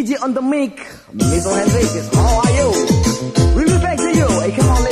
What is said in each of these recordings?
DJ on the mic, Mr. Hendrix, how are you? We'll be back to you. Hey, come on,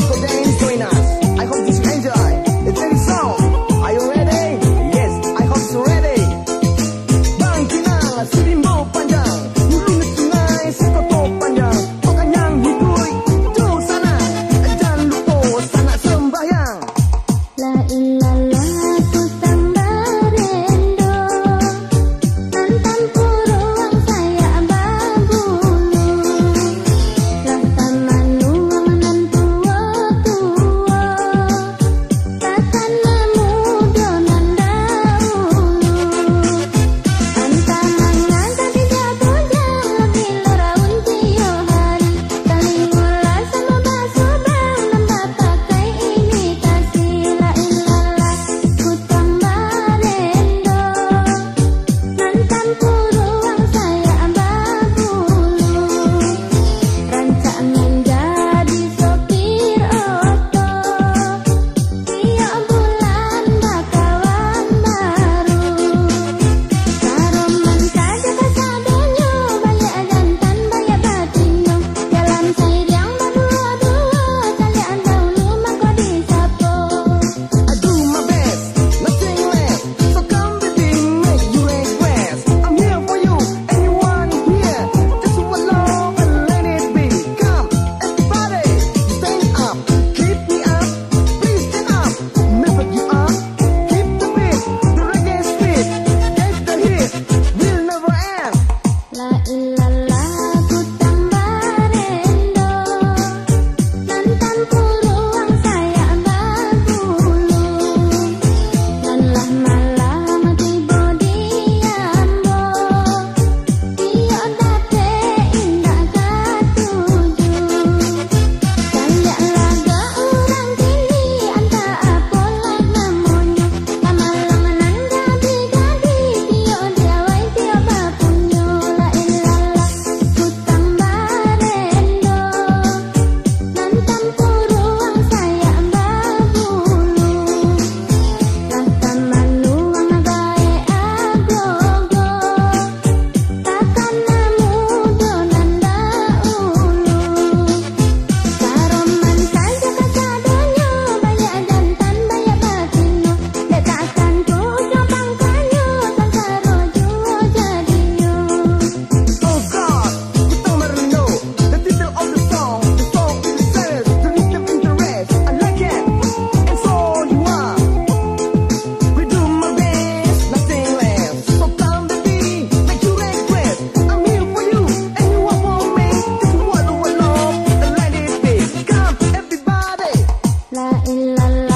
La ilaha